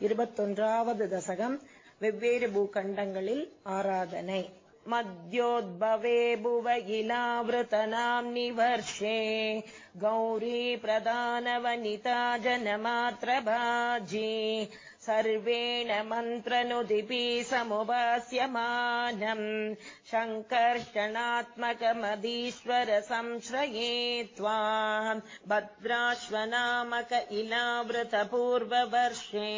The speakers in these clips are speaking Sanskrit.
இருபத்தொன்றாவது தசகம் வெவ்வேறு பூகண்டங்களில் ஆராதனை मद्योद्भवे भुवगिलावृतनाम्नि वर्षे गौरी प्रधानवनिता जनमात्रभाजी सर्वेण मन्त्रनुदिपि समुपास्यमानम् शङ्कर्षणात्मकमदीश्वर संश्रये त्वा भद्राश्वनामक इलावृतपूर्ववर्षे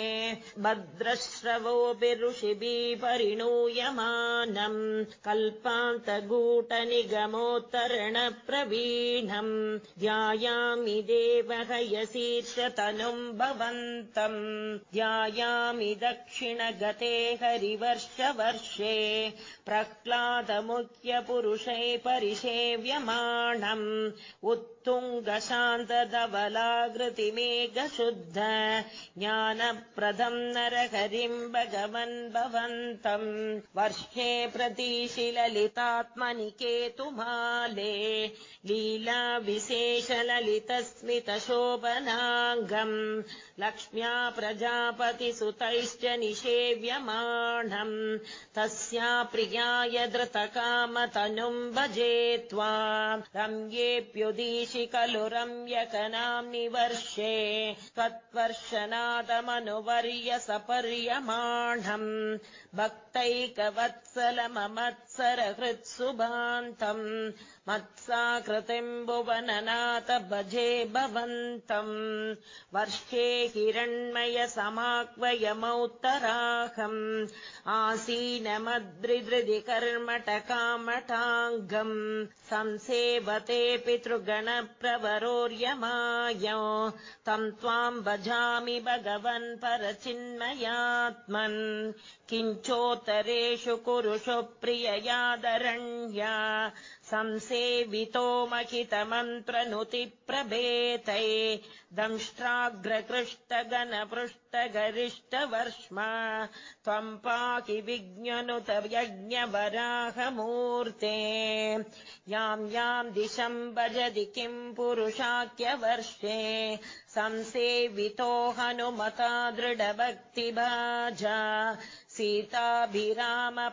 भद्रश्रवोऽपि ऋषिभिः परिणूयमानम् कल्पान्तगूटनिगमोत्तरणप्रवीणम् ध्यायामि देवहयशीर्षतनुम् भवन्तम् ध्याय यामि दक्षिणगते हरिवर्षवर्षे प्रह्लादमुख्यपुरुषै परिसेव्यमाणम् उत्तुङ्गशान्तधवलाकृतिमेघशुद्ध ज्ञानप्रदम् नरहरिम् भगवन् भवन्तम् वर्षे प्रतीशिललितात्मनि केतुमाले लीलाविशेषललितस्मितशोभनाङ्गम् लक्ष्म्या प्रजापति सुतैश्च निषेव्यमाणम् तस्या प्रियाय धृतकामतनुम् भजे त्वा रम्येऽप्युदीशि खलु रम्यकनाम्नि वर्षे त्वत्वर्षनादमनुवर्य सपर्यमाणम् भक्तैकवत्सलमत्सरहृत्सुभान्तम् मत्साकृतिम् भुवननाथ भजे भवन्तम्। वर्षे हिरण्मय समाह्वयमौत्तराहम् आसीनमद्रिदृदि कर्मटकामटाङ्गम् संसेवते पितृगणप्रवरोर्यमाय। तम् त्वाम् भजामि भगवन् परचिन्मयात्मन्। किञ्चोत्तरेषु कुरुषु प्रिययादरण्या संसेवितो महितमन्त्रनुतिप्रभेतै दंष्ट्राग्रकृष्टगणपृष्टगरिष्टवर्ष्म त्वम् पाहि विज्ञनुत यज्ञवराहमूर्ते याम् याम् दिशम् भजति किम् पुरुषाख्यवर्षे। संसेवितो हनुमता दृढभक्तिभाजा। सीताभिराम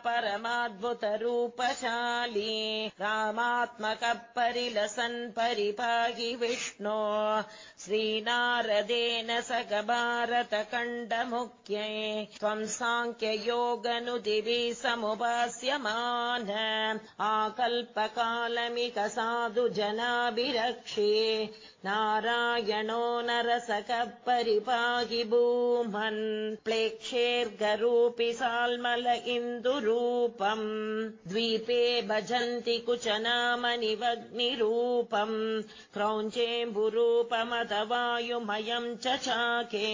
परमाद्भुतरूपशाली रामात्मकपरिलसन् परिपाहि विष्णो। श्रीनारदेन सखभारतकण्डमुख्यै त्वम् साङ्ख्ययोगनुदिभिः समुपास्यमान। आकल्पकालमिक साधु जनाभिरक्षे नारायणो नरसखः परिपाहि भूमन्। प्लेक्षेर्गरूपि साल्मल इन्दुरूपम्। द्वीपे भजन्ति कुचनामनिवग्निरूपम् क्रौञ्चेम्बुरूपमथ वायुमयम् च चाके।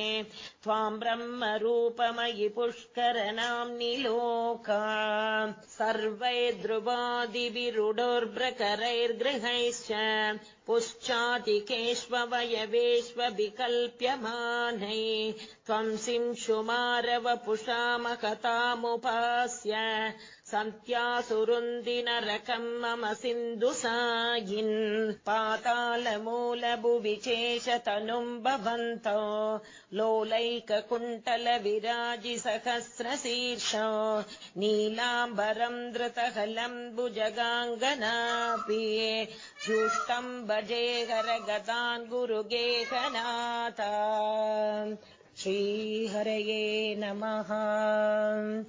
त्वाम् ब्रह्मरूपमयि पुष्करनाम्नि लोका सर्वैर्ध्रुवादिभिरुडोर्भ्रकरैर्गृहैश्च पुश्चातिकेष्ववयवेष्वविकल्प्यमानै त्वम् सिंशुमारवपुषा महतामुपास्य सन्त्यासुरुन्दिनरकम् मम सिन्धुसायिन् पातालमूलभुविचेशतनुम् भवन्तो लोलैककुण्टलविराजि सहस्रशीर्ष नीलाम्बरम् धृतहलम् भुजगाङ्गनापि जुष्टम् भजे हरगतान् गुरुगेहनाथ। श्रीहरये नमः